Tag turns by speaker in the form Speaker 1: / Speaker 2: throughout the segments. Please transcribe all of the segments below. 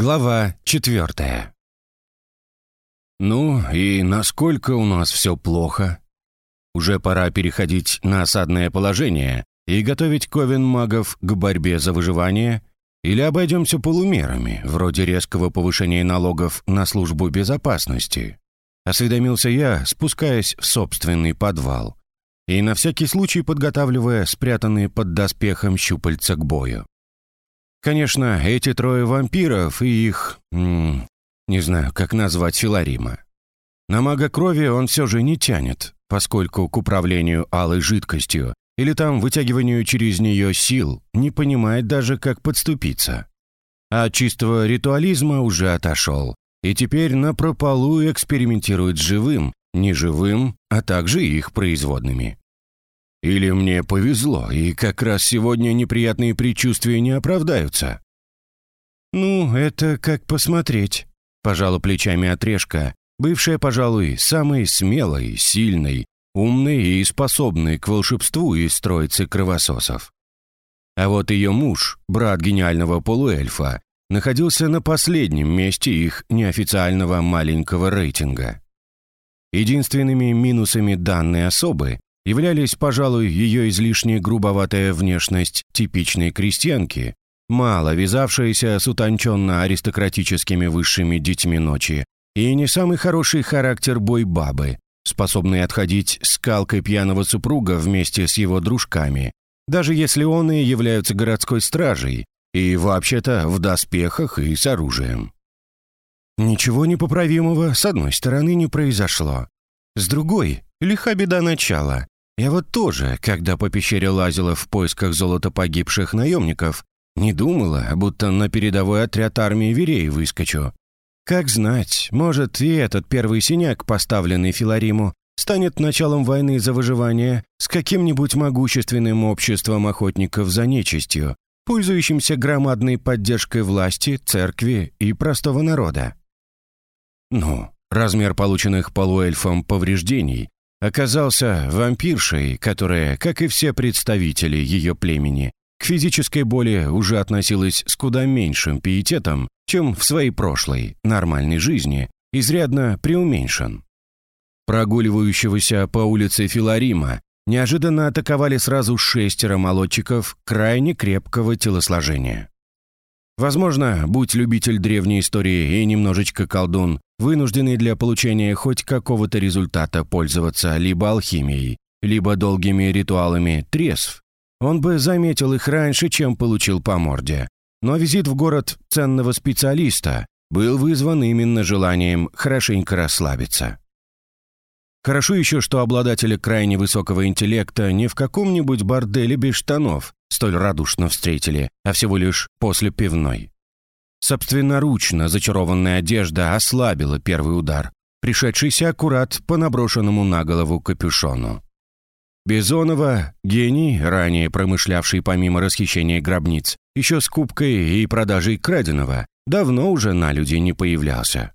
Speaker 1: Глава четвертая. «Ну и насколько у нас все плохо? Уже пора переходить на осадное положение и готовить ковен магов к борьбе за выживание или обойдемся полумерами, вроде резкого повышения налогов на службу безопасности?» Осведомился я, спускаясь в собственный подвал и на всякий случай подготавливая спрятанные под доспехом щупальца к бою. Конечно, эти трое вампиров и их... М -м, не знаю, как назвать Филарима. На мага крови он все же не тянет, поскольку к управлению алой жидкостью или там вытягиванию через нее сил не понимает даже, как подступиться. А от чистого ритуализма уже отошел, и теперь на прополу экспериментирует с живым, неживым, а также их производными. Или мне повезло, и как раз сегодня неприятные предчувствия не оправдаются? «Ну, это как посмотреть», — пожала плечами отрежка, бывшая, пожалуй, самой смелой, сильной, умной и способной к волшебству из троицы кровососов. А вот ее муж, брат гениального полуэльфа, находился на последнем месте их неофициального маленького рейтинга. Единственными минусами данной особы являлись, пожалуй, ее излишне грубоватая внешность типичной крестьянки, мало вязавшаяся с утонченно-аристократическими высшими детьми ночи, и не самый хороший характер бой-бабы, способный отходить скалкой пьяного супруга вместе с его дружками, даже если он и являются городской стражей, и вообще-то в доспехах и с оружием. Ничего непоправимого, с одной стороны, не произошло. С другой, лиха беда начала. Я вот тоже, когда по пещере лазила в поисках золота погибших наемников, не думала, будто на передовой отряд армии Верей выскочу. Как знать, может, и этот первый синяк, поставленный Филариму, станет началом войны за выживание с каким-нибудь могущественным обществом охотников за нечистью, пользующимся громадной поддержкой власти, церкви и простого народа. Ну, размер полученных полуэльфом повреждений оказался вампиршей, которая, как и все представители ее племени, к физической боли уже относилась с куда меньшим пиететом, чем в своей прошлой, нормальной жизни, изрядно преуменьшен. Прогуливающегося по улице Филарима неожиданно атаковали сразу шестеро молодчиков крайне крепкого телосложения. Возможно, будь любитель древней истории и немножечко колдун, вынужденный для получения хоть какого-то результата пользоваться либо алхимией, либо долгими ритуалами трезв, он бы заметил их раньше, чем получил по морде. Но визит в город ценного специалиста был вызван именно желанием хорошенько расслабиться. Хорошо еще, что обладатели крайне высокого интеллекта не в каком-нибудь борделе без штанов столь радушно встретили, а всего лишь после пивной. Собственноручно зачарованная одежда ослабила первый удар, пришедшийся аккурат по наброшенному на голову капюшону. Бизонова, гений, ранее промышлявший помимо расхищения гробниц, еще скупкой и продажей краденого, давно уже на люди не появлялся.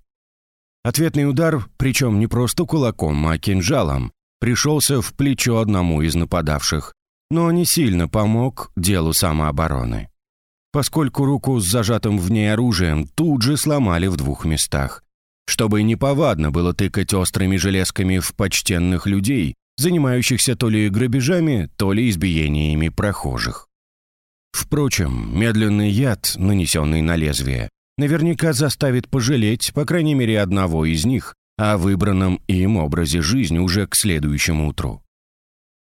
Speaker 1: Ответный удар, причем не просто кулаком, а кинжалом, пришелся в плечо одному из нападавших, но не сильно помог делу самообороны. Поскольку руку с зажатым в ней оружием тут же сломали в двух местах, чтобы неповадно было тыкать острыми железками в почтенных людей, занимающихся то ли грабежами, то ли избиениями прохожих. Впрочем, медленный яд, нанесенный на лезвие, наверняка заставит пожалеть, по крайней мере, одного из них о выбранном им образе жизни уже к следующему утру.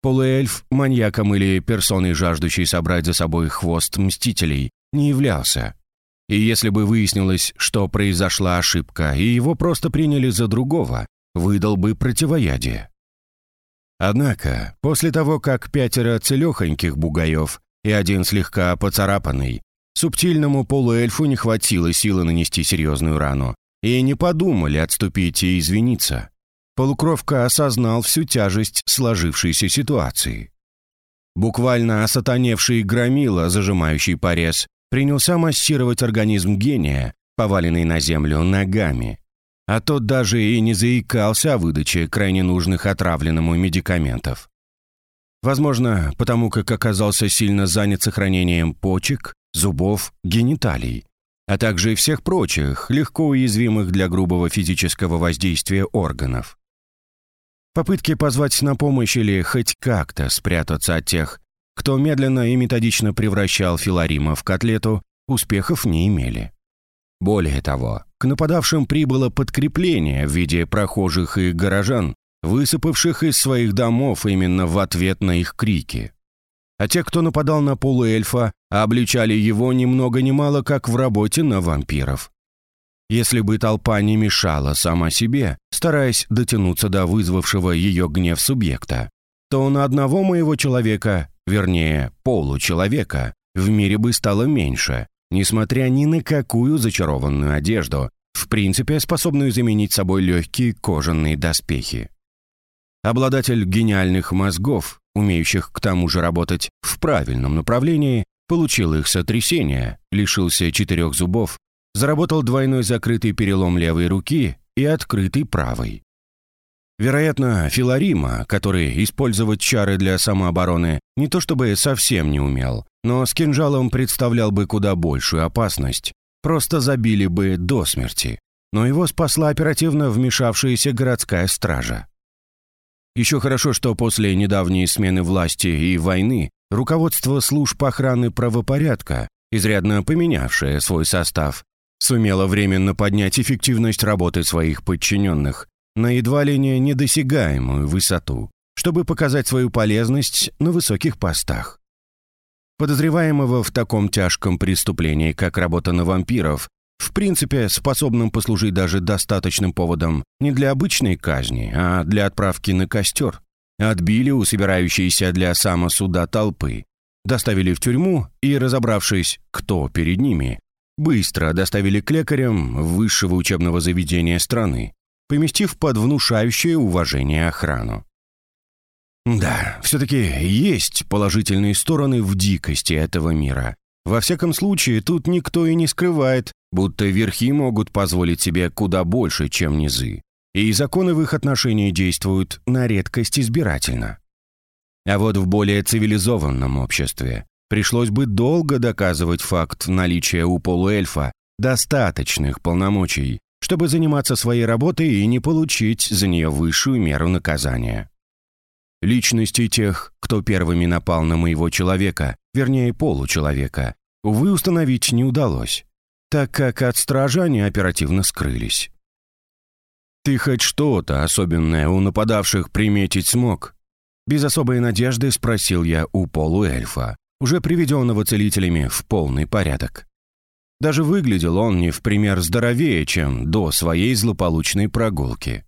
Speaker 1: Полуэльф, маньяком или персоной, жаждущей собрать за собой хвост мстителей, не являлся. И если бы выяснилось, что произошла ошибка, и его просто приняли за другого, выдал бы противоядие. Однако, после того, как пятеро целехоньких бугаев и один слегка поцарапанный Субтильному полуэльфу не хватило силы нанести серьезную рану, и не подумали отступить и извиниться. Полукровка осознал всю тяжесть сложившейся ситуации. Буквально осатаневший громила, зажимающий порез, принялся массировать организм гения, поваленный на землю ногами. А тот даже и не заикался о выдаче крайне нужных отравленному медикаментов. Возможно, потому как оказался сильно занят сохранением почек, зубов, гениталий. а также всех прочих, легко уязвимых для грубого физического воздействия органов. Попытки позвать на помощь или хоть как-то спрятаться от тех, кто медленно и методично превращал Филарима в котлету, успехов не имели. Более того, к нападавшим прибыло подкрепление в виде прохожих и горожан, высыпавших из своих домов именно в ответ на их крики. А те, кто нападал на полуэльфа, обличали его ни много ни мало как в работе на вампиров. Если бы толпа не мешала сама себе, стараясь дотянуться до вызвавшего ее гнев субъекта, то на одного моего человека, вернее, получеловека, в мире бы стало меньше, несмотря ни на какую зачарованную одежду, в принципе способную заменить собой легкие кожаные доспехи. Обладатель гениальных мозгов, умеющих к тому же работать в правильном направлении, получил их сотрясение, лишился четырех зубов, заработал двойной закрытый перелом левой руки и открытый правой. Вероятно, Филарима, который использовать чары для самообороны не то чтобы совсем не умел, но с кинжалом представлял бы куда большую опасность, просто забили бы до смерти. Но его спасла оперативно вмешавшаяся городская стража. Еще хорошо, что после недавней смены власти и войны руководство служб охраны правопорядка, изрядно поменявшее свой состав, сумело временно поднять эффективность работы своих подчиненных на едва ли не недосягаемую высоту, чтобы показать свою полезность на высоких постах. Подозреваемого в таком тяжком преступлении, как работа на вампиров, в принципе, способным послужить даже достаточным поводом не для обычной казни, а для отправки на костер, отбили у собирающейся для самосуда толпы, доставили в тюрьму и, разобравшись, кто перед ними, быстро доставили к лекарям высшего учебного заведения страны, поместив под внушающее уважение охрану. Да, все-таки есть положительные стороны в дикости этого мира. Во всяком случае, тут никто и не скрывает, будто верхи могут позволить себе куда больше, чем низы. И законы в их отношении действуют на редкость избирательно. А вот в более цивилизованном обществе пришлось бы долго доказывать факт наличия у полуэльфа достаточных полномочий, чтобы заниматься своей работой и не получить за нее высшую меру наказания. Личности тех, кто первыми напал на моего человека, вернее получеловека, увы, установить не удалось, так как от стража они оперативно скрылись. «Ты хоть что-то особенное у нападавших приметить смог?» Без особой надежды спросил я у полуэльфа, уже приведенного целителями в полный порядок. Даже выглядел он не в пример здоровее, чем до своей злополучной прогулки.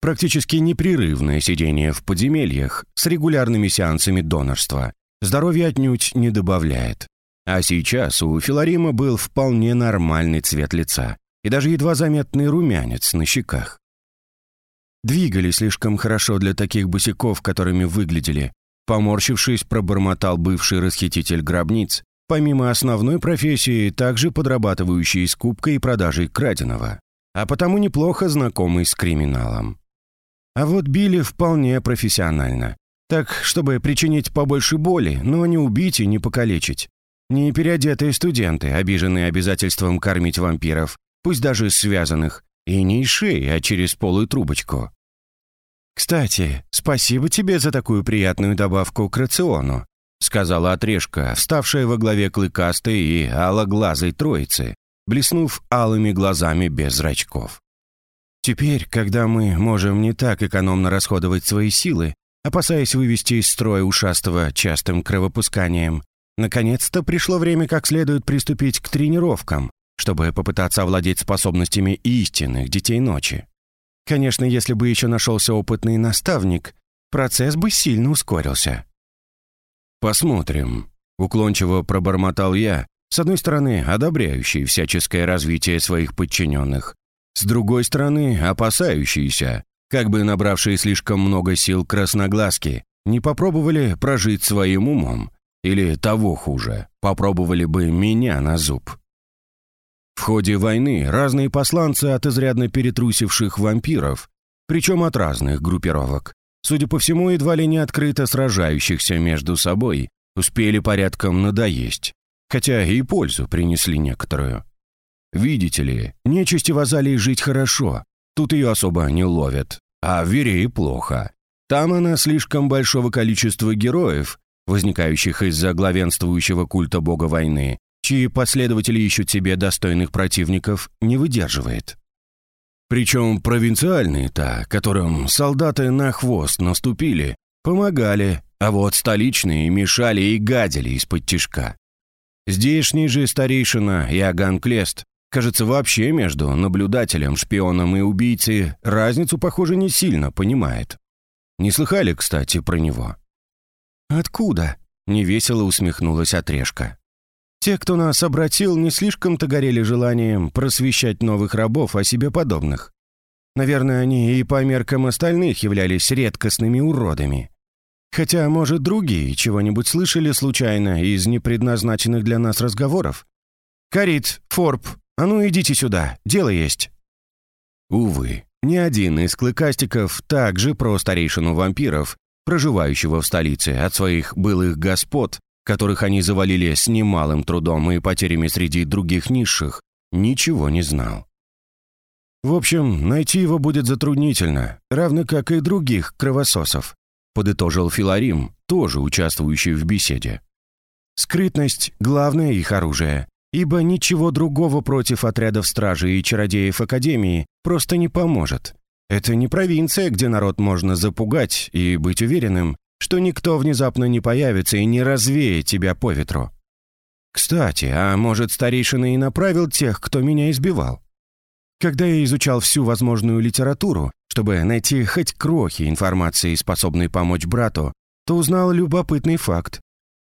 Speaker 1: Практически непрерывное сидение в подземельях с регулярными сеансами донорства здоровье отнюдь не добавляет. А сейчас у Филарима был вполне нормальный цвет лица и даже едва заметный румянец на щеках. Двигали слишком хорошо для таких босиков, которыми выглядели. Поморщившись, пробормотал бывший расхититель гробниц, помимо основной профессии, также подрабатывающий скупкой и продажей краденого, а потому неплохо знакомый с криминалом. А вот били вполне профессионально. Так, чтобы причинить побольше боли, но не убить и не покалечить. Не переодетые студенты, обиженные обязательством кормить вампиров, пусть даже связанных, и не из шеи, а через полую трубочку. «Кстати, спасибо тебе за такую приятную добавку к рациону», сказала отрежка, вставшая во главе клыкастой и алоглазой троицы, блеснув алыми глазами без зрачков. «Теперь, когда мы можем не так экономно расходовать свои силы, опасаясь вывести из строя ушастого частым кровопусканием, наконец-то пришло время как следует приступить к тренировкам, чтобы попытаться овладеть способностями истинных детей ночи. Конечно, если бы еще нашелся опытный наставник, процесс бы сильно ускорился. «Посмотрим», — уклончиво пробормотал я, с одной стороны, одобряющий всяческое развитие своих подчиненных, с другой стороны, опасающийся, как бы набравшие слишком много сил красноглазки, не попробовали прожить своим умом, или того хуже, попробовали бы меня на зуб. В ходе войны разные посланцы от изрядно перетрусивших вампиров, причем от разных группировок, судя по всему, едва ли не открыто сражающихся между собой, успели порядком надоесть, хотя и пользу принесли некоторую. Видите ли, нечисти в Азалии жить хорошо. Тут ее особо не ловят. А в Верее плохо. Там она слишком большого количества героев, возникающих из-за главенствующего культа бога войны, чьи последователи ищут себе достойных противников, не выдерживает. Причем провинциальные-то, которым солдаты на хвост наступили, помогали, а вот столичные мешали и гадили из-под тишка. Здешний же старейшина Иоганн Клест, кажется, вообще между наблюдателем, шпионом и убийцей разницу, похоже, не сильно понимает. Не слыхали, кстати, про него?»
Speaker 2: «Откуда?» — невесело усмехнулась Отрешка.
Speaker 1: «Те, кто нас обратил, не слишком-то горели желанием просвещать новых рабов о себе подобных. Наверное, они и по меркам остальных являлись редкостными уродами. Хотя, может, другие чего-нибудь слышали случайно из непредназначенных для нас разговоров? Карит, Форб, а ну идите сюда, дело есть». Увы, ни один из клыкастиков также про старейшину вампиров, проживающего в столице от своих былых господ, которых они завалили с немалым трудом и потерями среди других низших, ничего не знал. В общем, найти его будет затруднительно, равно как и других кровососов, подытожил Филарим, тоже участвующий в беседе. Скрытность — главное их оружие, ибо ничего другого против отрядов стражи и чародеев Академии просто не поможет. Это не провинция, где народ можно запугать и быть уверенным, что никто внезапно не появится и не развеет тебя по ветру. Кстати, а может, старейшина и направил тех, кто меня избивал? Когда я изучал всю возможную литературу, чтобы найти хоть крохи информации, способной помочь брату, то узнал любопытный факт.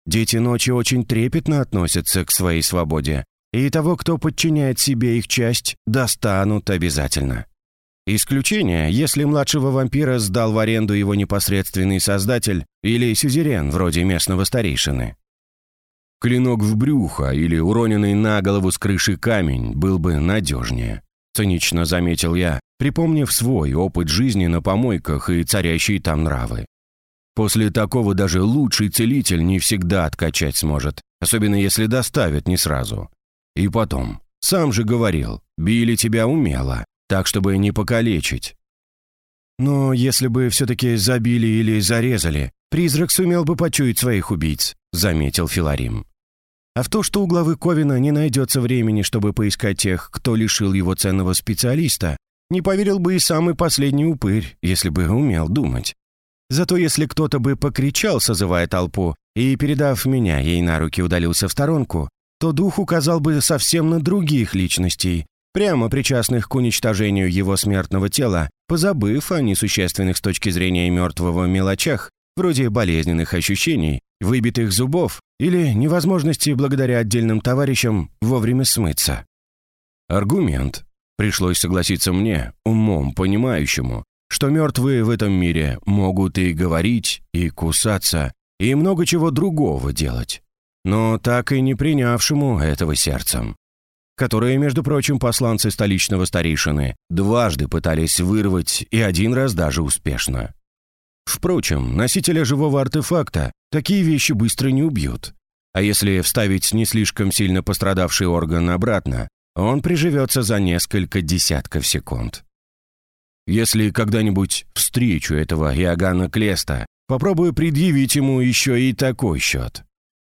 Speaker 1: Дети ночи очень трепетно относятся к своей свободе, и того, кто подчиняет себе их часть, достанут обязательно. Исключение, если младшего вампира сдал в аренду его непосредственный создатель или сюзерен, вроде местного старейшины. Клинок в брюхо или уроненный на голову с крыши камень был бы надежнее, цинично заметил я, припомнив свой опыт жизни на помойках и царящие там нравы. После такого даже лучший целитель не всегда откачать сможет, особенно если доставят не сразу. И потом, сам же говорил, били тебя умело, так, чтобы не покалечить. Но если бы все-таки забили или зарезали, призрак сумел бы почуять своих убийц, заметил Филарим. А в то, что у главы Ковина не найдется времени, чтобы поискать тех, кто лишил его ценного специалиста, не поверил бы и самый последний упырь, если бы умел думать. Зато если кто-то бы покричал, созывая толпу, и, передав меня, ей на руки удалился в сторонку, то дух указал бы совсем на других личностей, прямо причастных к уничтожению его смертного тела, позабыв о несущественных с точки зрения мертвого мелочах, вроде болезненных ощущений, выбитых зубов или невозможности благодаря отдельным товарищам вовремя смыться. Аргумент. Пришлось согласиться мне, умом понимающему, что мертвые в этом мире могут и говорить, и кусаться, и много чего другого делать, но так и не принявшему этого сердцем, которые, между прочим, посланцы столичного старейшины дважды пытались вырвать и один раз даже успешно. Впрочем, носителя живого артефакта такие вещи быстро не убьют. А если вставить не слишком сильно пострадавший орган обратно, он приживется за несколько десятков секунд. Если когда-нибудь встречу этого Иоганна Клеста, попробую предъявить ему еще и такой счет.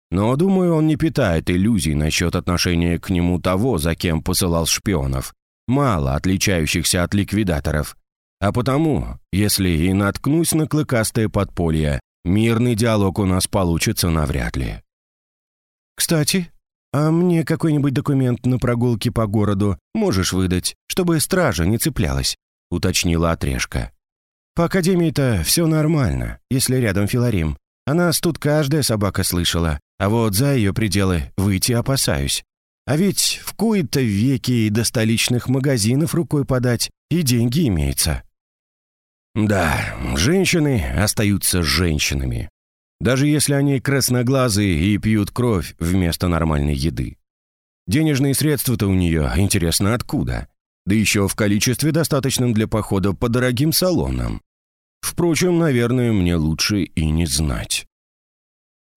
Speaker 1: Но, думаю, он не питает иллюзий насчет отношения к нему того, за кем посылал шпионов, мало отличающихся от ликвидаторов. А потому, если и наткнусь на клыкастое подполье, мирный диалог у нас получится навряд ли. «Кстати, а мне какой-нибудь документ на прогулке по городу можешь выдать, чтобы стража не цеплялась?» — уточнила Отрешка. «По академии-то все нормально, если рядом Филарим. А нас тут каждая собака слышала, а вот за ее пределы выйти опасаюсь. А ведь в кои-то веки и до столичных магазинов рукой подать, и деньги имеются». «Да, женщины остаются женщинами. Даже если они красноглазые и пьют кровь вместо нормальной еды. Денежные средства-то у нее, интересно, откуда? да еще в количестве достаточном для похода по дорогим салонам. Впрочем, наверное, мне лучше и не знать.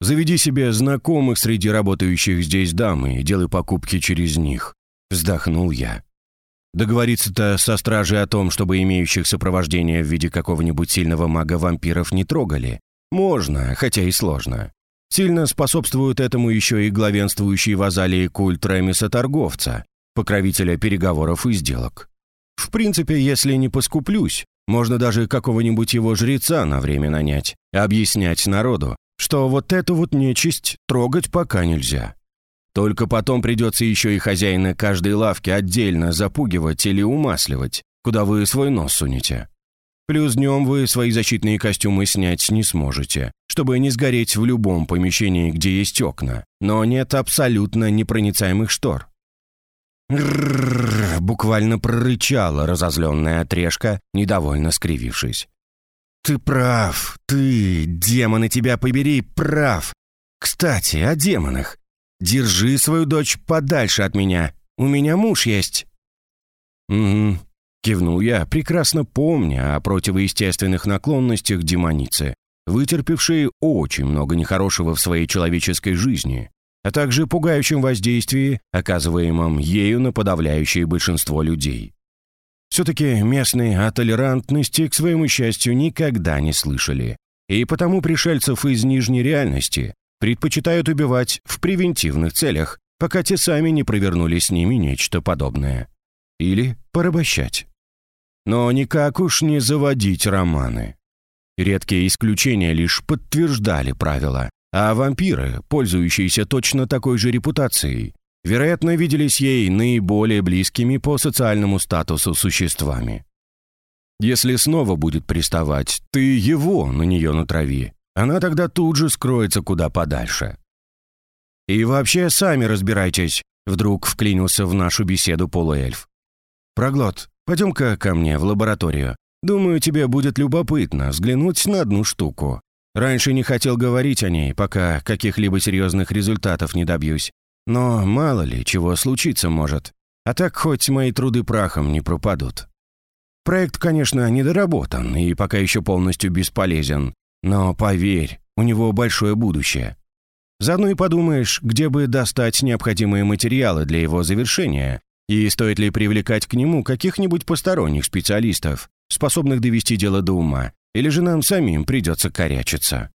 Speaker 1: Заведи себе знакомых среди работающих здесь дам и делай покупки через них. Вздохнул я. Договориться-то со стражей о том, чтобы имеющих сопровождение в виде какого-нибудь сильного мага-вампиров не трогали, можно, хотя и сложно. Сильно способствуют этому еще и главенствующий в Азалии культ Ремиса-торговца, покровителя переговоров и сделок. В принципе, если не поскуплюсь, можно даже какого-нибудь его жреца на время нанять, объяснять народу, что вот эту вот нечисть трогать пока нельзя. Только потом придется еще и хозяина каждой лавки отдельно запугивать или умасливать, куда вы свой нос сунете. Плюс днем вы свои защитные костюмы снять не сможете, чтобы не сгореть в любом помещении, где есть окна, но нет абсолютно непроницаемых штор. «Ррррр!» — буквально прорычала разозленная отрежка, недовольно скривившись. «Ты прав, ты, демоны тебя побери, прав. Кстати, о демонах. Держи свою дочь подальше от меня. У меня муж есть». «Угу», — кивнул я, прекрасно помня о противоестественных наклонностях демоницы, вытерпевшей очень много нехорошего в своей человеческой жизни, а также пугающем воздействии, оказываемом ею на подавляющее большинство людей. Все-таки местные о толерантности, к своему счастью, никогда не слышали, и потому пришельцев из нижней реальности предпочитают убивать в превентивных целях, пока те сами не провернули с ними нечто подобное. Или порабощать. Но никак уж не заводить романы. Редкие исключения лишь подтверждали правила, а вампиры, пользующиеся точно такой же репутацией, вероятно, виделись ей наиболее близкими по социальному статусу существами. Если снова будет приставать, ты его на нее натрави, она тогда тут же скроется куда подальше. «И вообще сами разбирайтесь», — вдруг вклинился в нашу беседу полуэльф. «Проглот, пойдем-ка ко мне в лабораторию. Думаю, тебе будет любопытно взглянуть на одну штуку. Раньше не хотел говорить о ней, пока каких-либо серьезных результатов не добьюсь. Но мало ли, чего случиться может. А так хоть мои труды прахом не пропадут. Проект, конечно, недоработан и пока еще полностью бесполезен, но поверь, у него большое будущее. Заодно и подумаешь, где бы достать необходимые материалы для его завершения, и стоит ли привлекать к нему каких-нибудь посторонних специалистов, способных довести дело до ума, или же нам самим придется корячиться.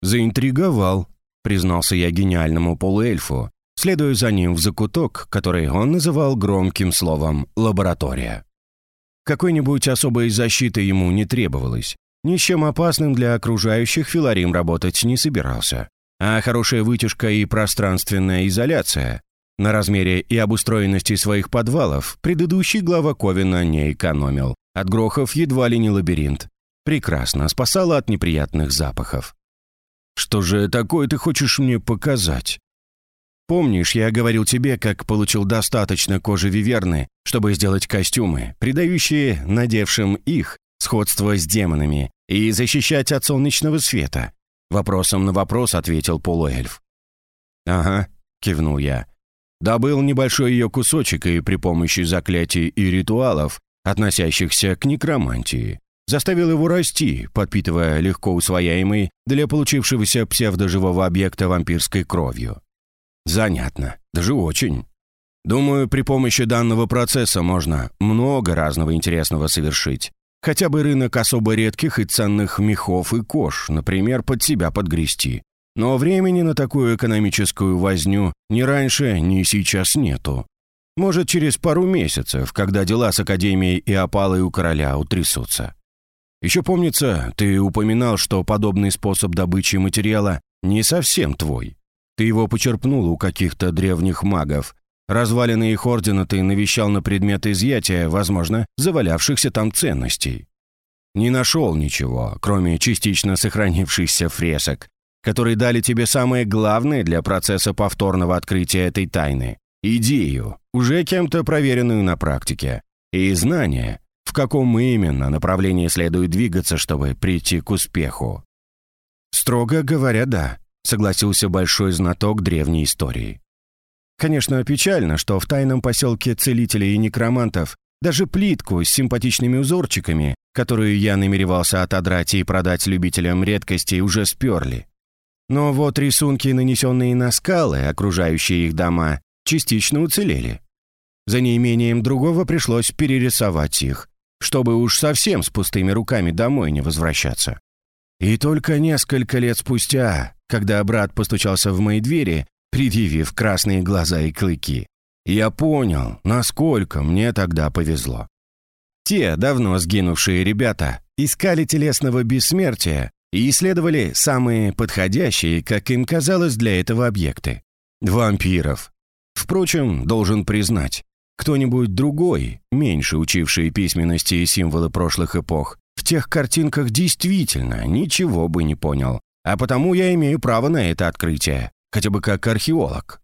Speaker 1: «Заинтриговал», — признался я гениальному полуэльфу, следуя за ним в закуток, который он называл громким словом «лаборатория». Какой-нибудь особой защиты ему не требовалось, ни с чем опасным для окружающих Филарим работать не собирался. А хорошая вытяжка и пространственная изоляция на размере и обустроенности своих подвалов предыдущий глава Ковина не экономил. От грохов едва ли не лабиринт. Прекрасно спасала от неприятных запахов. «Что же такое ты хочешь мне показать?» «Помнишь, я говорил тебе, как получил достаточно кожи виверны, чтобы сделать костюмы, придающие надевшим их сходство с демонами и защищать от солнечного света?» Вопросом на вопрос ответил полуэльф. «Ага», — кивнул я. Добыл небольшой ее кусочек и при помощи заклятий и ритуалов, относящихся к некромантии, заставил его расти, подпитывая легко усвояемый для получившегося псевдоживого объекта вампирской кровью. Занятно, даже очень. Думаю, при помощи данного процесса можно много разного интересного совершить. Хотя бы рынок особо редких и ценных мехов и кож, например, под себя подгрести. Но времени на такую экономическую возню ни раньше, ни сейчас нету. Может, через пару месяцев, когда дела с Академией и опалой у короля утрясутся. Еще помнится, ты упоминал, что подобный способ добычи материала не совсем твой. Ты его почерпнул у каких-то древних магов. Развалины их ордена ты навещал на предмет изъятия, возможно, завалявшихся там ценностей. Не нашел ничего, кроме частично сохранившихся фресок, которые дали тебе самое главное для процесса повторного открытия этой тайны – идею, уже кем-то проверенную на практике, и знание, в каком именно направлении следует двигаться, чтобы прийти к успеху. «Строго говоря, да», — согласился большой знаток древней истории. Конечно, печально, что в тайном поселке целителей и некромантов даже плитку с симпатичными узорчиками, которую я намеревался отодрать и продать любителям редкостей, уже сперли. Но вот рисунки, нанесенные на скалы, окружающие их дома, частично уцелели. За неимением другого пришлось перерисовать их, чтобы уж совсем с пустыми руками домой не возвращаться. И только несколько лет спустя, когда брат постучался в мои двери, предъявив красные глаза и клыки, я понял, насколько мне тогда повезло. Те давно сгинувшие ребята искали телесного бессмертия и исследовали самые подходящие, как им казалось, для этого объекты – вампиров. Впрочем, должен признать, кто-нибудь другой, меньше учивший письменности и символы прошлых эпох, в тех картинках действительно ничего бы не понял, а потому я имею право на это открытие, хотя бы как археолог.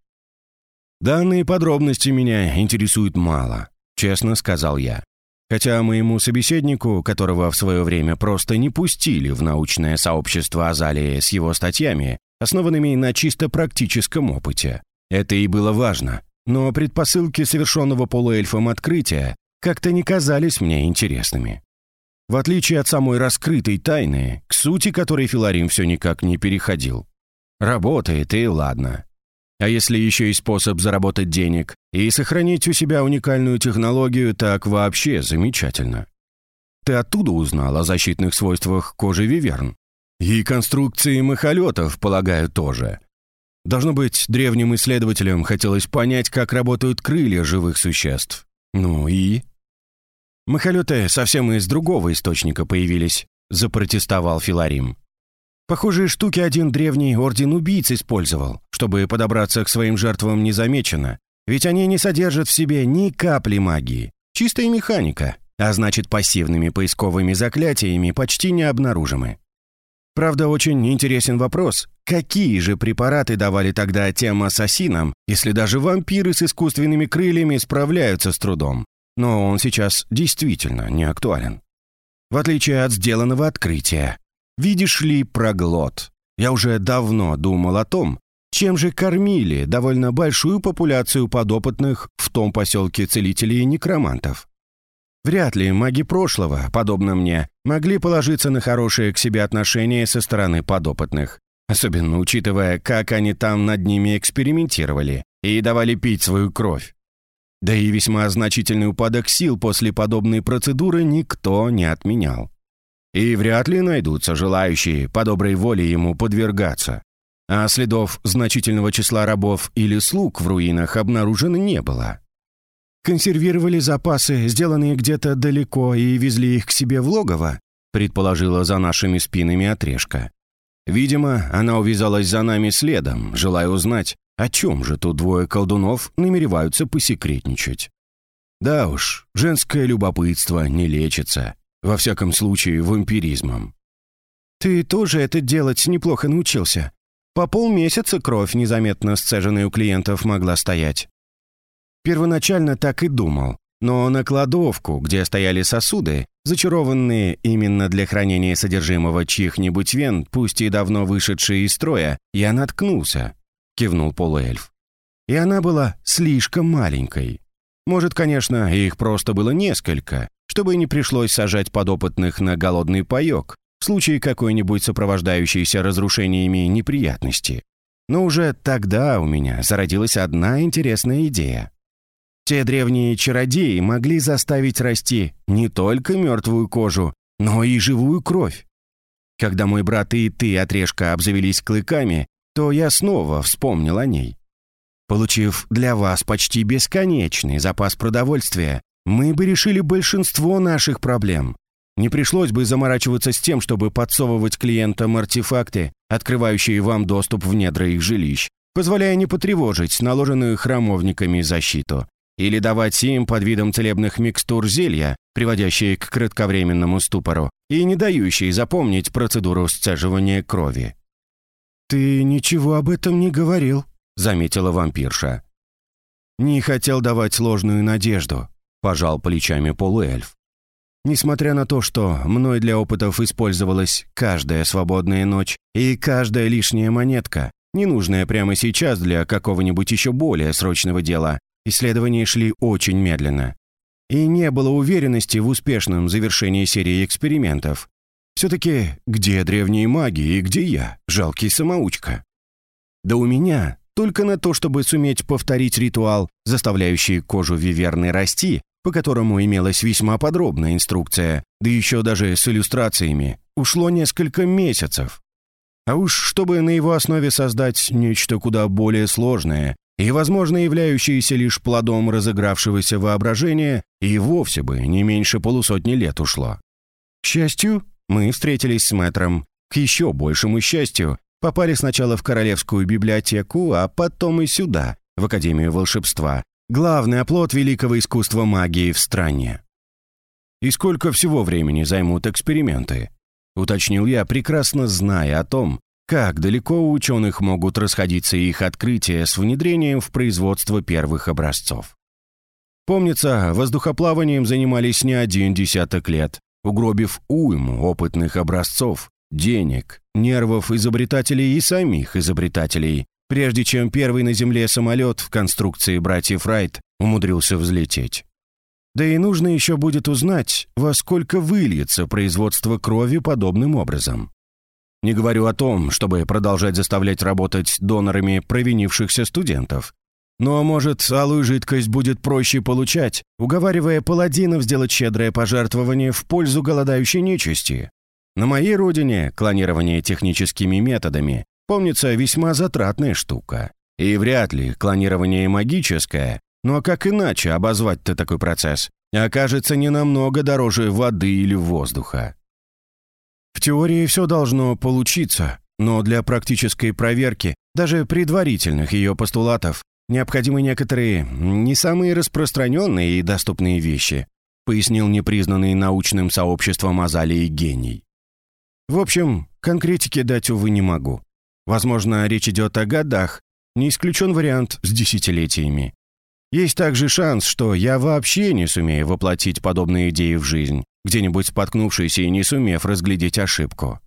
Speaker 1: Данные подробности меня интересуют мало, честно сказал я. Хотя моему собеседнику, которого в свое время просто не пустили в научное сообщество Азалии с его статьями, основанными на чисто практическом опыте, это и было важно, но предпосылки совершенного полуэльфом открытия как-то не казались мне интересными. В отличие от самой раскрытой тайны, к сути которой Филарим все никак не переходил. Работает, и ладно. А если еще и способ заработать денег и сохранить у себя уникальную технологию, так вообще замечательно. Ты оттуда узнал о защитных свойствах кожи виверн. И конструкции махолетов, полагаю, тоже. Должно быть, древним исследователям хотелось понять, как работают крылья живых существ. Ну и... Махолеты совсем из другого источника появились, запротестовал Филарим. Похожие штуки один древний орден убийц использовал, чтобы подобраться к своим жертвам незамеченно, ведь они не содержат в себе ни капли магии. Чистая механика, а значит пассивными поисковыми заклятиями почти не обнаружимы. Правда, очень интересен вопрос, какие же препараты давали тогда тем ассасинам, если даже вампиры с искусственными крыльями справляются с трудом. Но он сейчас действительно не актуален. В отличие от сделанного открытия, Видишь ли, проглот. Я уже давно думал о том, чем же кормили довольно большую популяцию подопытных в том поселке целителей и некромантов. Вряд ли маги прошлого, подобно мне, могли положиться на хорошее к себе отношение со стороны подопытных, особенно учитывая, как они там над ними экспериментировали и давали пить свою кровь. Да и весьма значительный упадок сил после подобной процедуры никто не отменял. И вряд ли найдутся желающие по доброй воле ему подвергаться. А следов значительного числа рабов или слуг в руинах обнаружено не было. «Консервировали запасы, сделанные где-то далеко, и везли их к себе в логово», предположила за нашими спинами отрежка. Видимо, она увязалась за нами следом, желая узнать, о чем же тут двое колдунов намереваются посекретничать. Да уж, женское любопытство не лечится. Во всяком случае, вампиризмом. «Ты тоже это делать неплохо научился. По полмесяца кровь, незаметно сцеженная у клиентов, могла стоять». Первоначально так и думал, но на кладовку, где стояли сосуды, зачарованные именно для хранения содержимого чьих-нибудь вен, пусть и давно вышедшие из строя, я наткнулся, кивнул полуэльф. И она была слишком маленькой. Может, конечно, их просто было несколько, чтобы не пришлось сажать подопытных на голодный паёк в случае какой-нибудь сопровождающейся разрушениями неприятности. Но уже тогда у меня зародилась одна интересная идея. Те древние чародеи могли заставить расти не только мертвую кожу, но и живую кровь. Когда мой брат и ты, отрежка, обзавелись клыками, то я снова вспомнил о ней. Получив для вас почти бесконечный запас продовольствия, мы бы решили большинство наших проблем. Не пришлось бы заморачиваться с тем, чтобы подсовывать клиентам артефакты, открывающие вам доступ в недра их жилищ, позволяя не потревожить наложенную храмовниками защиту, или давать им под видом целебных микстур зелья, приводящие к кратковременному ступору, и не дающие запомнить процедуру сцеживания крови. «Ты ничего об этом не говорил», — заметила вампирша. «Не хотел давать ложную надежду», — пожал плечами полуэльф. Несмотря на то, что мной для опытов использовалась каждая свободная ночь и каждая лишняя монетка, ненужная прямо сейчас для какого-нибудь еще более срочного дела, исследования шли очень медленно. И не было уверенности в успешном завершении серии экспериментов. Все-таки где древние маги и где я, жалкий самоучка? Да у меня только на то, чтобы суметь повторить ритуал, заставляющий кожу виверны расти, по которому имелась весьма подробная инструкция, да еще даже с иллюстрациями, ушло несколько месяцев. А уж чтобы на его основе создать нечто куда более сложное и, возможно, являющееся лишь плодом разыгравшегося воображения, и вовсе бы не меньше полусотни лет ушло. К счастью, мы встретились с мэтром. К еще большему счастью, попали сначала в Королевскую библиотеку, а потом и сюда, в Академию волшебства, главный оплот великого искусства магии в стране. «И сколько всего времени займут эксперименты?» — уточнил я, прекрасно зная о том, как далеко у ученых могут расходиться их открытия с внедрением в производство первых образцов. Помнится, воздухоплаванием занимались не один десяток лет, угробив уйму опытных образцов, денег, нервов изобретателей и самих изобретателей, прежде чем первый на Земле самолет в конструкции братьев Райт умудрился взлететь. Да и нужно еще будет узнать, во сколько выльется производство крови подобным образом. Не говорю о том, чтобы продолжать заставлять работать донорами провинившихся студентов. Но, может, алую жидкость будет проще получать, уговаривая паладинов сделать щедрое пожертвование в пользу голодающей нечисти. На моей родине клонирование техническими методами, помнится, весьма затратная штука. И вряд ли клонирование магическое, но как иначе обозвать-то такой процесс, окажется не намного дороже воды или воздуха. В теории все должно получиться, но для практической проверки, даже предварительных ее постулатов, необходимы некоторые не самые распространенные и доступные вещи, пояснил непризнанный научным сообществом Азалии гений. В общем, конкретики дать, увы, не могу. Возможно, речь идет о годах, не исключен вариант с десятилетиями. Есть также шанс, что я вообще не сумею воплотить подобные идеи в жизнь, где-нибудь споткнувшись и не сумев разглядеть ошибку.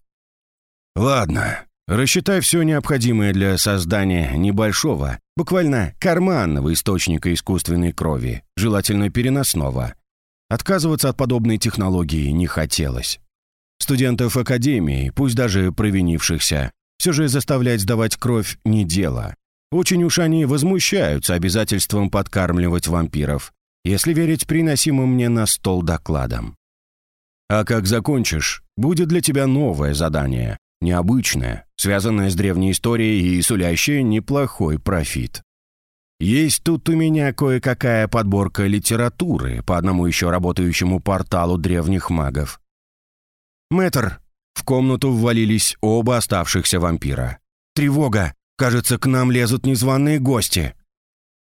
Speaker 1: «Ладно, рассчитай все необходимое для создания небольшого, буквально карманного источника искусственной крови, желательно переносного. Отказываться от подобной технологии не хотелось. Студентов Академии, пусть даже провинившихся, все же заставлять сдавать кровь не дело. Очень уж они возмущаются обязательством подкармливать вампиров, если верить приносимым мне на стол докладам. А как закончишь, будет для тебя новое задание, необычное, связанное с древней историей и сулящее неплохой профит. Есть тут у меня кое-какая подборка литературы по одному еще работающему порталу древних магов. Мэтр, в комнату ввалились оба оставшихся вампира. Тревога! Кажется, к нам лезут незваные гости.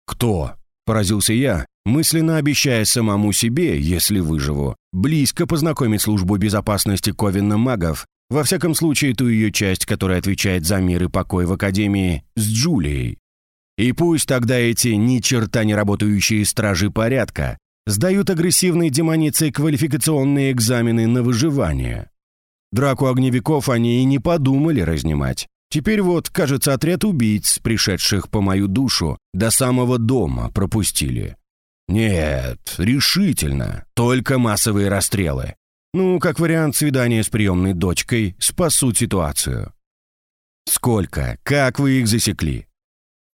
Speaker 1: Кто? Поразился я, мысленно обещая самому себе, если выживу, близко познакомить службу безопасности Ковина магов, во всяком случае ту ее часть, которая отвечает за мир и покой в Академии, с Джулией. И пусть тогда эти ни черта не работающие стражи порядка сдают агрессивной демонице квалификационные экзамены на выживание. Драку огневиков они и не подумали разнимать. Теперь вот, кажется, отряд убийц, пришедших по мою душу, до самого дома пропустили. Нет, решительно, только массовые расстрелы. Ну, как вариант свидания с приемной дочкой, спасут ситуацию. Сколько? Как вы их засекли?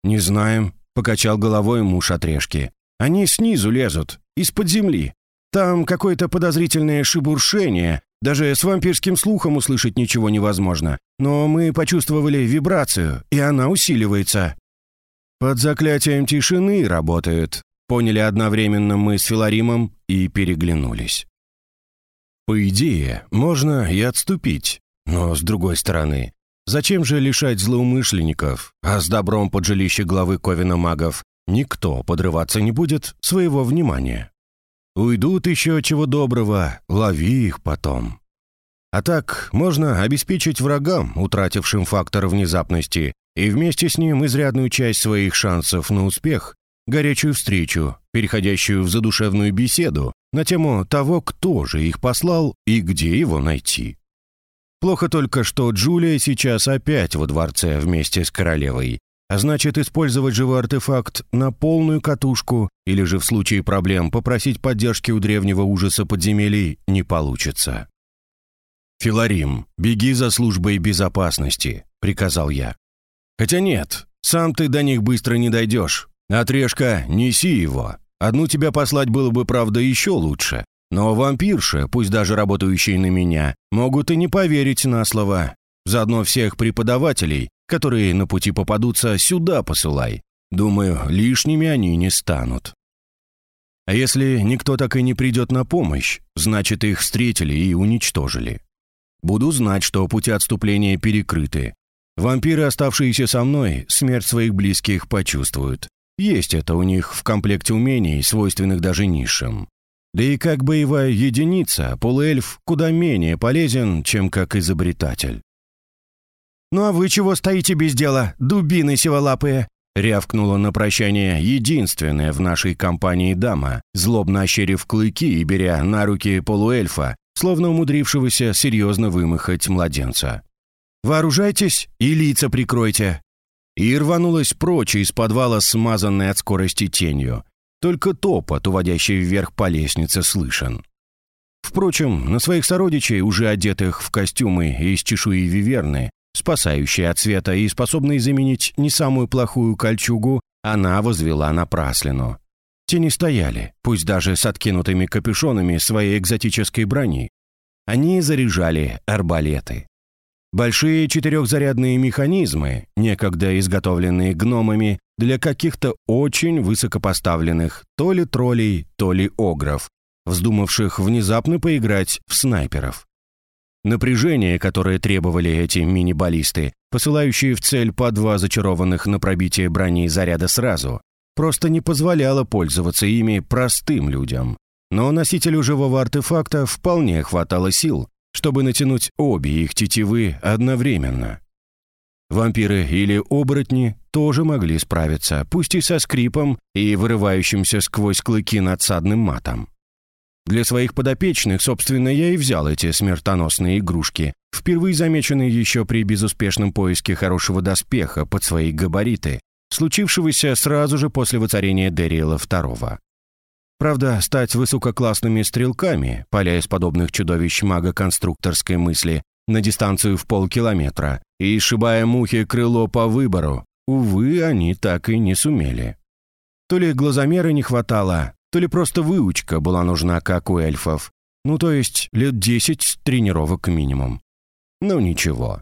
Speaker 1: Не знаем, покачал головой муж отрежки. Они снизу лезут, из-под земли. Там какое-то подозрительное шебуршение, даже с вампирским слухом услышать ничего невозможно. Но мы почувствовали вибрацию, и она усиливается. Под заклятием тишины работают, Поняли одновременно мы с Филаримом и переглянулись. По идее, можно и отступить, но с другой стороны, зачем же лишать злоумышленников, а с добром под жилище главы Ковина магов никто подрываться не будет своего внимания? Уйдут еще чего доброго, лови их потом. А так можно обеспечить врагам, утратившим фактор внезапности, и вместе с ним изрядную часть своих шансов на успех горячую встречу, переходящую в задушевную беседу на тему того, кто же их послал и где его найти. Плохо только, что Джулия сейчас опять во дворце вместе с королевой, а значит, использовать живой артефакт на полную катушку или же в случае проблем попросить поддержки у древнего ужаса подземелий не получится. «Филарим, беги за службой безопасности», — приказал я. «Хотя нет, Сам ты до них быстро не дойдешь. Отрежка, неси его. Одну тебя послать было бы, правда, еще лучше. Но вампирши, пусть даже работающие на меня, могут и не поверить на слово. Заодно всех преподавателей, которые на пути попадутся, сюда посылай. Думаю, лишними они не станут. А если никто так и не придет на помощь, значит, их встретили и уничтожили. Буду знать, что пути отступления перекрыты. Вампиры, оставшиеся со мной, смерть своих близких почувствуют. Есть это у них в комплекте умений, свойственных даже низшим. Да и как боевая единица, полуэльф куда менее полезен, чем как изобретатель.
Speaker 2: «Ну а вы чего стоите без дела, дубины сиволапые?»
Speaker 1: рявкнула на прощание единственная в нашей компании дама, злобно ощерив клыки и беря на руки полуэльфа, словно умудрившегося серьезно вымахать младенца.
Speaker 2: «Вооружайтесь и лица прикройте!»
Speaker 1: И рванулась прочь из подвала, смазанной от скорости тенью. Только топот, уводящий вверх по лестнице, слышен. Впрочем, на своих сородичей, уже одетых в костюмы из чешуи виверны, спасающие от света и способные заменить не самую плохую кольчугу, она возвела напраслину. Те не стояли, пусть даже с откинутыми капюшонами своей экзотической брони. Они заряжали арбалеты. Большие четырехзарядные механизмы, некогда изготовленные гномами для каких-то очень высокопоставленных то ли троллей, то ли огров, вздумавших внезапно поиграть в снайперов. Напряжение, которое требовали эти мини-баллисты, посылающие в цель по два зачарованных на пробитие брони заряда сразу, просто не позволяло пользоваться ими простым людям. Но носителю живого артефакта вполне хватало сил, чтобы натянуть обе их тетивы одновременно. Вампиры или оборотни тоже могли справиться, пусть и со скрипом и вырывающимся сквозь клыки надсадным матом. Для своих подопечных, собственно, я и взял эти смертоносные игрушки, впервые замеченные еще при безуспешном поиске хорошего доспеха под свои габариты, случившегося сразу же после воцарения Дериэла II. Правда, стать высококлассными стрелками, поля из подобных чудовищ мага-конструкторской мысли, на дистанцию в полкилометра и сшибая мухи крыло по выбору, увы, они так и не сумели. То ли глазомера не хватало, то ли просто выучка была нужна, как у эльфов. Ну, то есть лет десять тренировок минимум. Ну, ничего.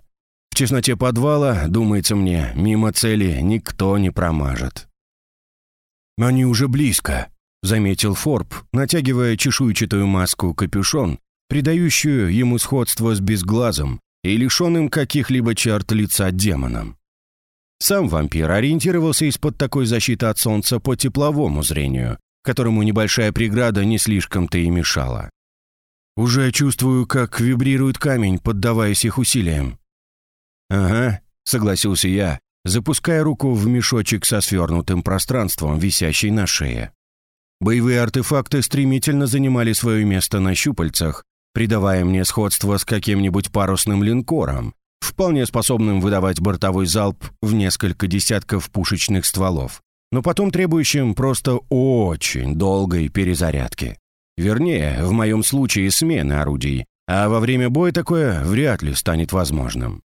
Speaker 1: В тесноте подвала, думается мне, мимо цели никто не промажет. «Они уже близко», — заметил Форб, натягивая чешуйчатую маску-капюшон, придающую ему сходство с безглазом и лишенным каких-либо черт лица демоном. Сам вампир ориентировался из-под такой защиты от солнца по тепловому зрению, которому небольшая преграда не слишком-то и мешала. «Уже чувствую, как вибрирует камень, поддаваясь их усилиям». «Ага», — согласился я, запуская руку в мешочек со свернутым пространством, висящий на шее. Боевые артефакты стремительно занимали свое место на щупальцах, придавая мне сходство с каким-нибудь парусным линкором, вполне способным выдавать бортовой залп в несколько десятков пушечных стволов но потом требующим просто очень долгой перезарядки. Вернее, в моем случае смены орудий, а во время боя такое вряд ли станет возможным.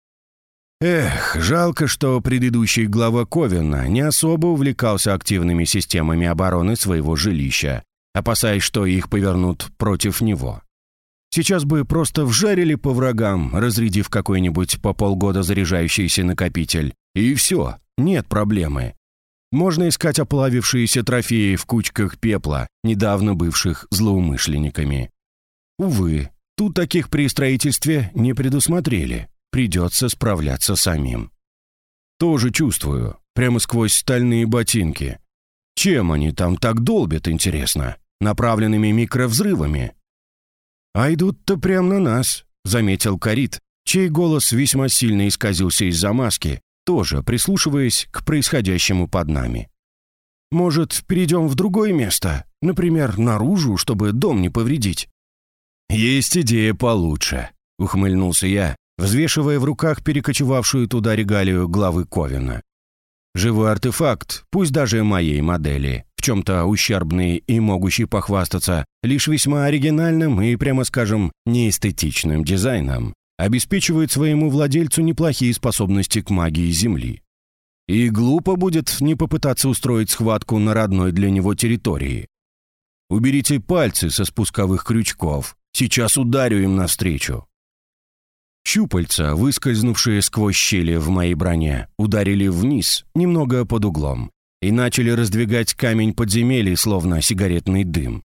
Speaker 1: Эх, жалко, что предыдущий глава Ковина не особо увлекался активными системами обороны своего жилища, опасаясь, что их повернут против него. Сейчас бы просто вжарили по врагам, разрядив какой-нибудь по полгода заряжающийся накопитель, и все, нет проблемы. Можно искать оплавившиеся трофеи в кучках пепла, недавно бывших злоумышленниками. Увы, тут таких при строительстве не предусмотрели. Придется справляться самим. Тоже чувствую, прямо сквозь стальные ботинки. Чем они там так долбят, интересно? Направленными микровзрывами? А идут-то прямо на нас, заметил Карит, чей голос весьма сильно исказился из-за маски, тоже прислушиваясь к происходящему под нами. «Может, перейдем в другое место? Например, наружу, чтобы дом не повредить?» «Есть идея получше», — ухмыльнулся я, взвешивая в руках перекочевавшую туда регалию главы Ковина. «Живой артефакт, пусть даже моей модели, в чем-то ущербный и могущий похвастаться лишь весьма оригинальным и, прямо скажем, неэстетичным дизайном, обеспечивает своему владельцу неплохие способности к магии Земли. и глупо будет не попытаться устроить схватку на родной для него территории. Уберите пальцы со спусковых крючков, сейчас ударю им навстречу. Щупальца, выскользнувшие сквозь щели в моей броне, ударили вниз, немного под углом, и начали раздвигать камень подземелья, словно сигаретный дым.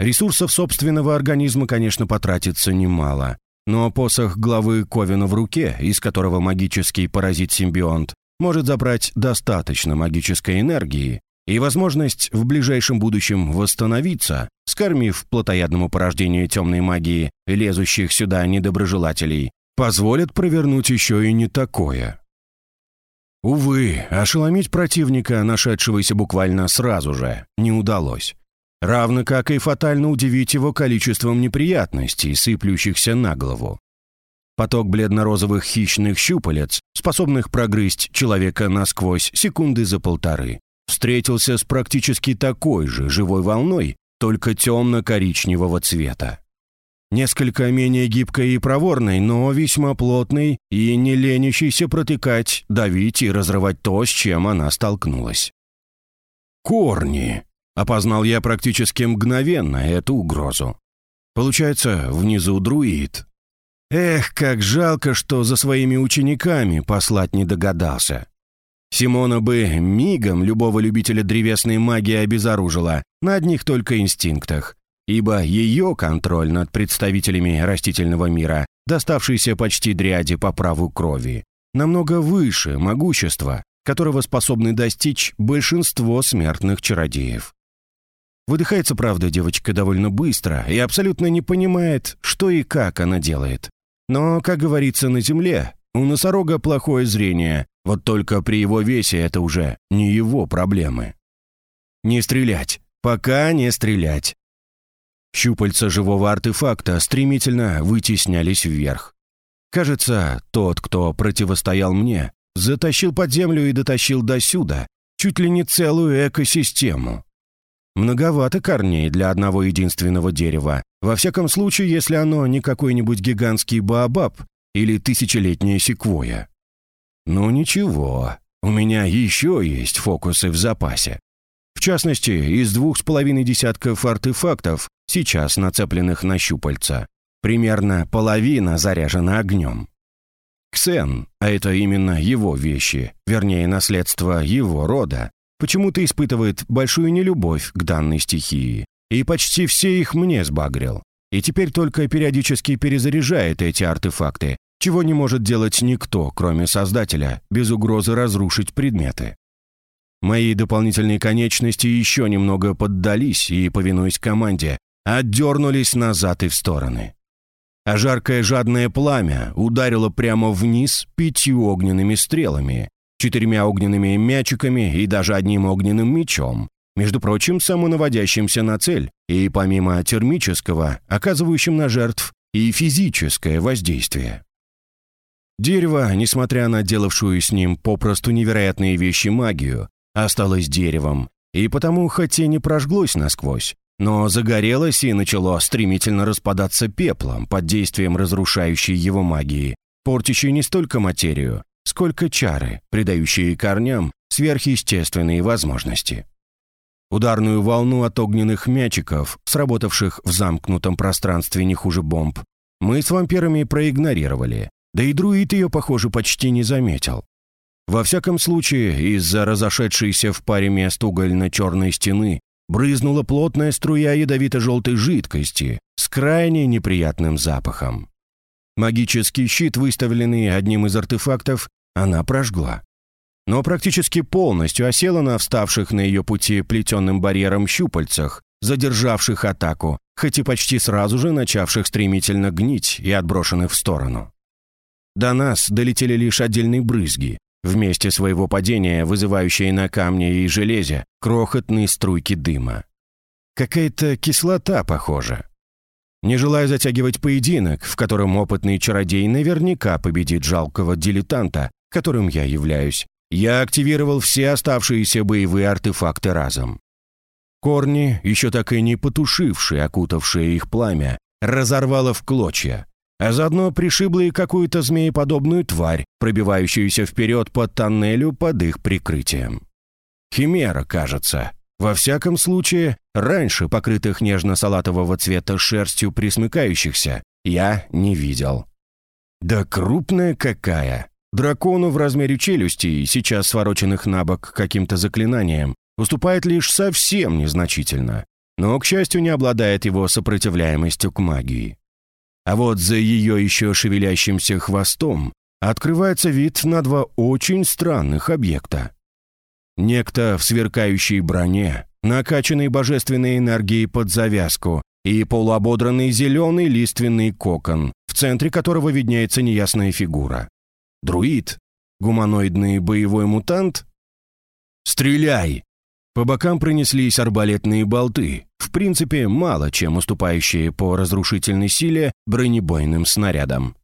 Speaker 1: Ресурсов собственного организма, конечно, потратится немало, но посох главы Ковина в руке, из которого магический паразит-симбионт, может забрать достаточно магической энергии и возможность в ближайшем будущем восстановиться, скормив плотоядному порождению темной магии лезущих сюда недоброжелателей, позволит провернуть еще и не такое. Увы, ошеломить противника, нашедшегося буквально сразу же, не удалось. Равно как и фатально удивить его количеством неприятностей, сыплющихся на голову. Поток бледно-розовых хищных щупалец, способных прогрызть человека насквозь секунды за полторы, встретился с практически такой же живой волной, только темно-коричневого цвета несколько менее гибкой и проворной, но весьма плотной и не ленящейся протыкать, давить и разрывать то, с чем она столкнулась. «Корни!» — опознал я практически мгновенно эту угрозу. Получается, внизу друид. Эх, как жалко, что за своими учениками послать не догадался. Симона бы мигом любого любителя древесной магии обезоружила на одних только инстинктах, ибо ее контроль над представителями растительного мира, доставшийся почти дряди по праву крови, намного выше могущества, которого способны достичь большинство смертных чародеев. Выдыхается, правда, девочка довольно быстро и абсолютно не понимает, что и как она делает. Но, как говорится на земле, у носорога плохое зрение, вот только при его весе это уже не его проблемы. Не стрелять, пока не стрелять. Щупальца живого артефакта стремительно вытеснялись вверх. Кажется, тот, кто противостоял мне, затащил под землю и дотащил до сюда, чуть ли не целую экосистему. Многовато корней для одного единственного дерева, во всяком случае, если оно не какой-нибудь гигантский баобаб или тысячелетняя секвоя. Ну ничего, у меня еще есть фокусы в запасе. В частности, из двух с половиной десятков артефактов сейчас нацепленных на щупальца. Примерно половина заряжена огнем. Ксен, а это именно его вещи, вернее, наследство его рода, почему-то испытывает большую нелюбовь к данной стихии, и почти все их мне сбагрил. И теперь только периодически перезаряжает эти артефакты, чего не может делать никто, кроме Создателя, без угрозы разрушить предметы. Мои дополнительные конечности еще немного поддались и, повинуясь команде, отдернулись назад и в стороны. А жаркое жадное пламя ударило прямо вниз пятью огненными стрелами, четырьмя огненными мячиками и даже одним огненным мечом, между прочим, самонаводящимся на цель, и помимо термического, оказывающим на жертв и физическое воздействие. Дерево, несмотря на делавшую с ним попросту невероятные вещи магию, осталось деревом, и потому, хоть и не прожглось насквозь, но загорелось и начало стремительно распадаться пеплом под действием разрушающей его магии, портящей не столько материю, сколько чары, придающие корням сверхъестественные возможности. Ударную волну от огненных мячиков, сработавших в замкнутом пространстве не хуже бомб, мы с вампирами проигнорировали, да и друид ее, похоже, почти не заметил. Во всяком случае, из-за разошедшейся в паре мест угольно-черной стены брызнула плотная струя ядовито-желтой жидкости с крайне неприятным запахом. Магический щит, выставленный одним из артефактов, она прожгла. Но практически полностью осела на вставших на ее пути плетеным барьером щупальцах, задержавших атаку, хоть и почти сразу же начавших стремительно гнить и отброшенных в сторону. До нас долетели лишь отдельные брызги, вместе своего падения вызывающие на камне и железе крохотные струйки дыма. Какая-то кислота, похоже. Не желая затягивать поединок, в котором опытный чародей наверняка победит жалкого дилетанта, которым я являюсь, я активировал все оставшиеся боевые артефакты разом. Корни, еще так и не потушившие окутавшие их пламя, разорвало в клочья. А заодно пришибла и какую-то змееподобную тварь, пробивающуюся вперед по тоннелю под их прикрытием. Химера, кажется. Во всяком случае, раньше покрытых нежно-салатового цвета шерстью присмыкающихся я не видел. Да крупная какая! Дракону в размере челюсти, сейчас свороченных на бок каким-то заклинанием, уступает лишь совсем незначительно, но, к счастью, не обладает его сопротивляемостью к магии. А вот за ее еще шевелящимся хвостом открывается вид на два очень странных объекта. Некто в сверкающей броне, накачанный божественной энергией под завязку и полуободранный зеленый лиственный кокон, в центре которого виднеется неясная фигура. Друид? Гуманоидный боевой мутант? «Стреляй!» По бокам пронеслись арбалетные болты, в принципе, мало чем уступающие по разрушительной силе бронебойным снарядам.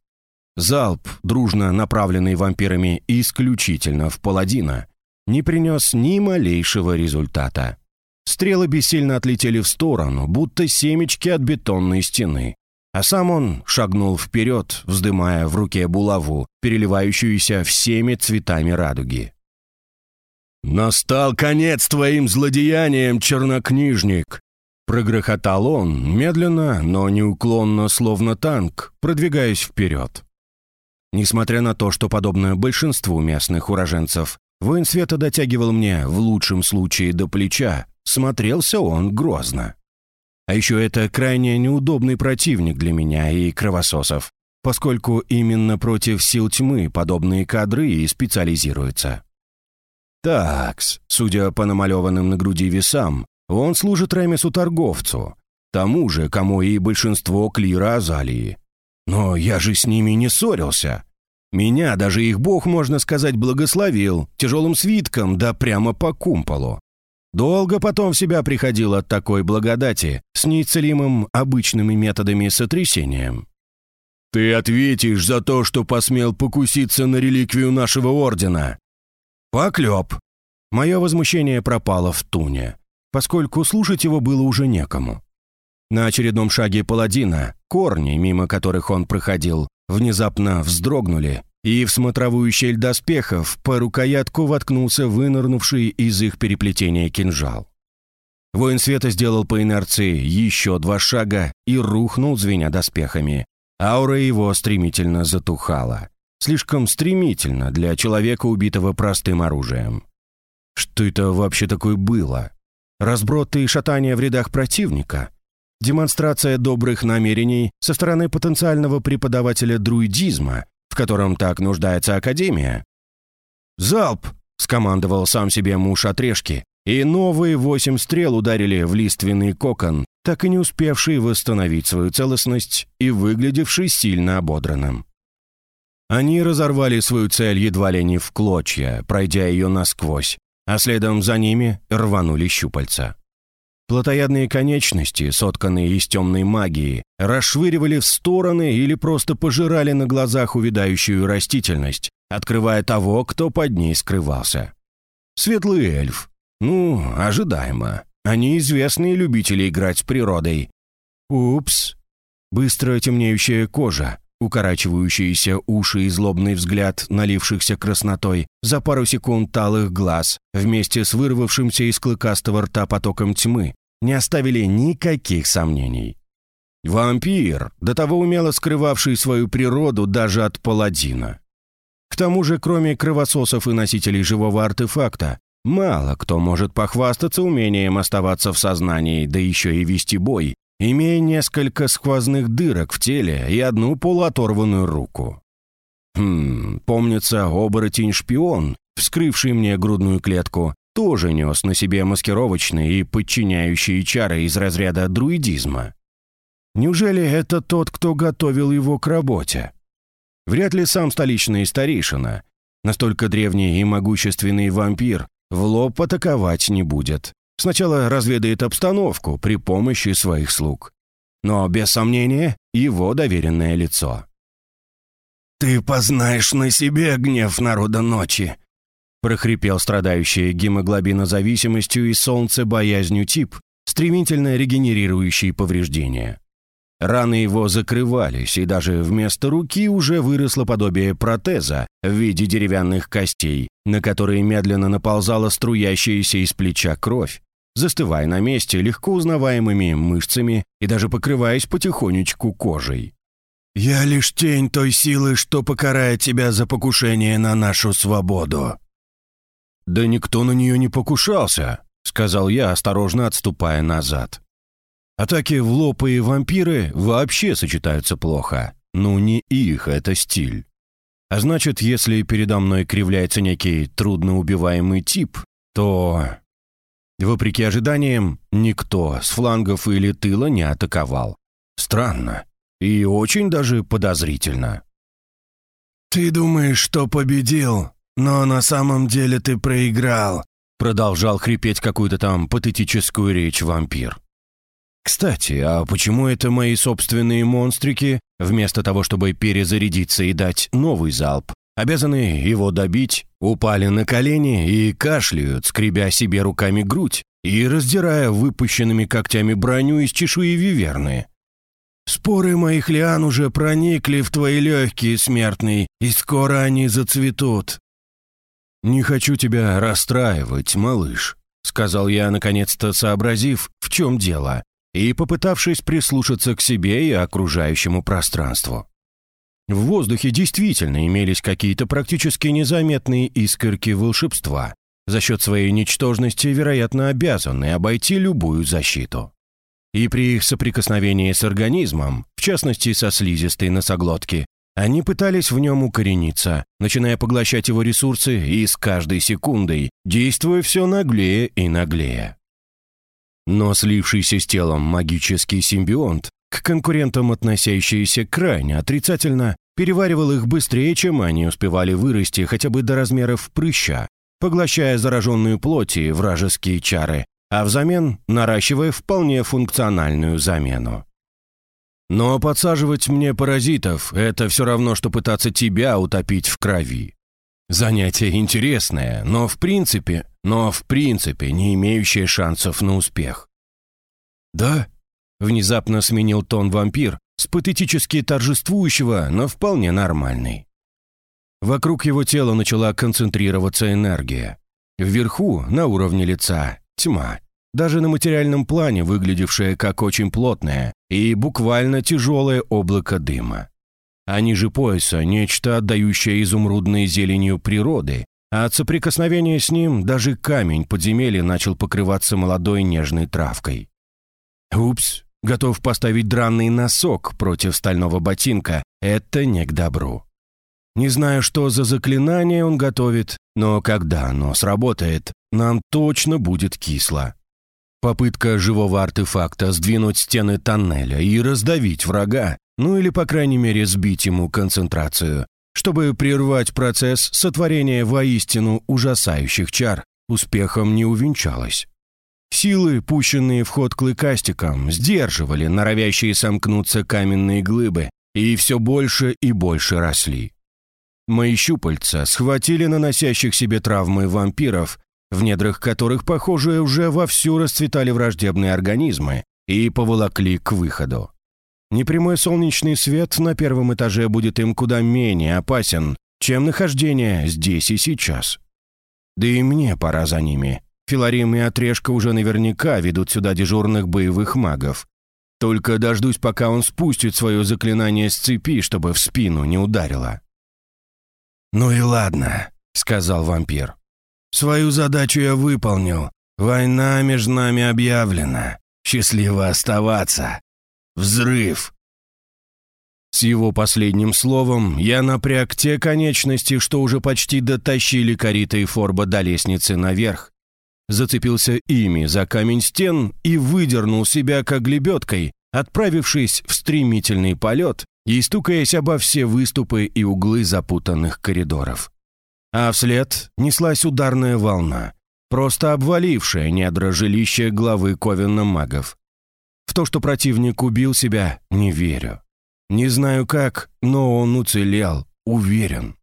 Speaker 1: Залп, дружно направленный вампирами исключительно в паладина, не принес ни малейшего результата. Стрелы бессильно отлетели в сторону, будто семечки от бетонной стены. А сам он шагнул вперед, вздымая в руке булаву, переливающуюся всеми цветами радуги. «Настал конец твоим злодеяниям, чернокнижник!» Прогрохотал он, медленно, но неуклонно, словно танк, продвигаясь вперед. Несмотря на то, что, подобно большинству местных уроженцев, воин света дотягивал мне, в лучшем случае, до плеча, смотрелся он грозно. А еще это крайне неудобный противник для меня и кровососов, поскольку именно против сил тьмы подобные кадры и специализируются. Такс, судя по намалеванным на груди весам, он служит Ремесу-торговцу, тому же, кому и большинство клира Азалии. Но я же с ними не ссорился. Меня даже их бог, можно сказать, благословил, тяжелым свитком, да прямо по кумполу. Долго потом в себя приходил от такой благодати с неисцелимым обычными методами сотрясением. «Ты ответишь за то, что посмел покуситься на реликвию нашего ордена!» «Поклеп!» Мое возмущение пропало в туне, поскольку слушать его было уже некому. На очередном шаге паладина, корни, мимо которых он проходил, внезапно вздрогнули, и в смотровую щель доспехов по рукоятку воткнулся вынырнувший из их переплетения кинжал. Воин света сделал по инерции еще два шага и рухнул, звеня доспехами. Аура его стремительно затухала. Слишком стремительно для человека, убитого простым оружием. Что это вообще такое было? Разброты и шатания в рядах противника? Демонстрация добрых намерений со стороны потенциального преподавателя друидизма, в котором так нуждается Академия? «Залп!» — скомандовал сам себе муж отрежки, и новые восемь стрел ударили в лиственный кокон, так и не успевший восстановить свою целостность и выглядевший сильно ободранным. Они разорвали свою цель едва ли не в клочья, пройдя ее насквозь, а следом за ними рванули щупальца. Плотоядные конечности, сотканные из темной магии, расшвыривали в стороны или просто пожирали на глазах увядающую растительность, открывая того, кто под ней скрывался. Светлый эльф. Ну, ожидаемо. Они известные любители играть с природой. Упс. Быстро темнеющая кожа, укорачивающиеся уши и злобный взгляд, налившихся краснотой, за пару секунд талых глаз, вместе с вырвавшимся из клыкастого рта потоком тьмы, не оставили никаких сомнений. Вампир, до того умело скрывавший свою природу даже от паладина. К тому же, кроме кровососов и носителей живого артефакта, мало кто может похвастаться умением оставаться в сознании, да еще и вести бой, имея несколько сквозных дырок в теле и одну полуоторванную руку. Хм, помнится, оборотень-шпион, вскрывший мне грудную клетку, тоже нес на себе маскировочные и подчиняющие чары из разряда друидизма. Неужели это тот, кто готовил его к работе? Вряд ли сам столичный старейшина. Настолько древний и могущественный вампир в лоб атаковать не будет. Сначала разведает обстановку при помощи своих слуг. Но, без сомнения, его доверенное лицо. «Ты познаешь на себе гнев народа ночи», прохрипел страдающий гемоглобинозависимостью и солнцебоязнью тип, стремительно регенерирующий повреждения. Раны его закрывались, и даже вместо руки уже выросло подобие протеза в виде деревянных костей, на которые медленно наползала струящаяся из плеча кровь, застывая на месте легко узнаваемыми мышцами и даже покрываясь потихонечку кожей.
Speaker 2: «Я лишь тень той силы, что покарает тебя за покушение на нашу свободу».
Speaker 1: «Да никто на нее не покушался», — сказал я, осторожно отступая назад. Атаки в лоб и вампиры вообще сочетаются плохо. Ну, не их это стиль. А значит, если передо мной кривляется некий трудноубиваемый тип, то... Вопреки ожиданиям, никто с флангов или тыла не атаковал. Странно. И очень даже подозрительно.
Speaker 2: «Ты думаешь, что победил, но на самом деле ты проиграл»,
Speaker 1: продолжал хрипеть какую-то там патетическую речь вампир. Кстати, а почему это мои собственные монстрики, вместо того, чтобы перезарядиться и дать новый залп, обязаны его добить, упали на колени и кашляют, скребя себе руками грудь и раздирая выпущенными когтями броню из чешуи виверны?
Speaker 2: Споры моих лиан уже проникли в твои легкие, смертный, и скоро они зацветут».
Speaker 1: «Не хочу тебя расстраивать, малыш», — сказал я, наконец-то сообразив, в чем дело, и попытавшись прислушаться к себе и окружающему пространству. В воздухе действительно имелись какие-то практически незаметные искорки волшебства, за счет своей ничтожности, вероятно, обязанные обойти любую защиту и при их соприкосновении с организмом, в частности со слизистой носоглотки, они пытались в нем укорениться, начиная поглощать его ресурсы и с каждой секундой, действуя все наглее и наглее. Но слившийся с телом магический симбионт, к конкурентам относящийся крайне отрицательно, переваривал их быстрее, чем они успевали вырасти хотя бы до размеров прыща, поглощая зараженную плоть и вражеские чары, а взамен наращивая вполне функциональную замену. Но подсаживать мне паразитов – это все равно, что пытаться тебя утопить в крови. Занятие интересное, но в принципе, но в принципе не имеющее шансов на успех. «Да?» – внезапно сменил тон вампир с патетически торжествующего, но вполне нормальный. Вокруг его тела начала концентрироваться энергия. Вверху, на уровне лица, тьма, даже на материальном плане выглядевшая как очень плотное и буквально тяжелое облако дыма. А ниже пояса нечто, отдающее изумрудной зеленью природы, а от соприкосновения с ним даже камень подземелья начал покрываться молодой нежной травкой. Упс, готов поставить дранный носок против стального ботинка, это не к добру. Не знаю, что за заклинание он готовит, но когда оно сработает, нам точно будет кисло. Попытка живого артефакта сдвинуть стены тоннеля и раздавить врага, ну или, по крайней мере, сбить ему концентрацию, чтобы прервать процесс сотворения воистину ужасающих чар, успехом не увенчалась. Силы, пущенные в ход клыкастиком, сдерживали норовящие сомкнуться каменные глыбы и все больше и больше росли. Мои щупальца схватили наносящих себе травмы вампиров, в недрах которых, похоже, уже вовсю расцветали враждебные организмы, и поволокли к выходу. Непрямой солнечный свет на первом этаже будет им куда менее опасен, чем нахождение здесь и сейчас. Да и мне пора за ними. Филарим и Отрежка уже наверняка ведут сюда дежурных боевых магов. Только дождусь, пока он спустит свое заклинание с цепи, чтобы в спину не ударило.
Speaker 2: «Ну и ладно», — сказал вампир. «Свою задачу я выполнил. Война между нами объявлена. Счастливо оставаться. Взрыв!»
Speaker 1: С его последним словом я напряг те конечности, что уже почти дотащили Карита и Форба до лестницы наверх. Зацепился ими за камень стен и выдернул себя как лебедкой, отправившись в стремительный полет и стукаясь обо все выступы и углы запутанных коридоров. А вслед неслась ударная волна, просто обвалившая недра жилища главы Ковена магов. В то, что противник убил себя, не верю. Не знаю как, но он уцелел, уверен.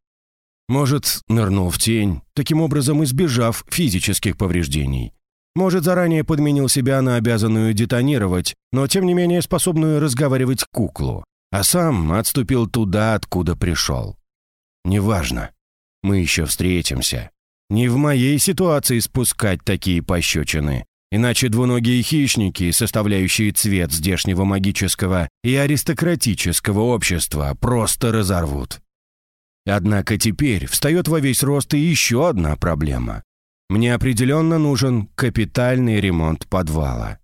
Speaker 1: Может, нырнул в тень, таким образом избежав физических повреждений.
Speaker 2: Может, заранее подменил себя на обязанную детонировать, но тем не менее способную разговаривать куклу, а сам отступил туда, откуда пришел. Неважно. Мы еще встретимся. Не в моей ситуации спускать такие пощечины. Иначе двуногие хищники, составляющие цвет здешнего магического и аристократического общества, просто разорвут. Однако теперь встает во весь рост и еще одна проблема. Мне определенно нужен капитальный ремонт подвала.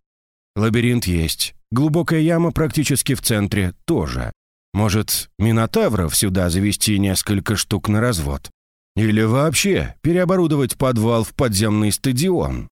Speaker 2: Лабиринт есть, глубокая яма практически в центре тоже. Может, минотавров сюда завести несколько штук на развод? Или вообще переоборудовать подвал в подземный стадион?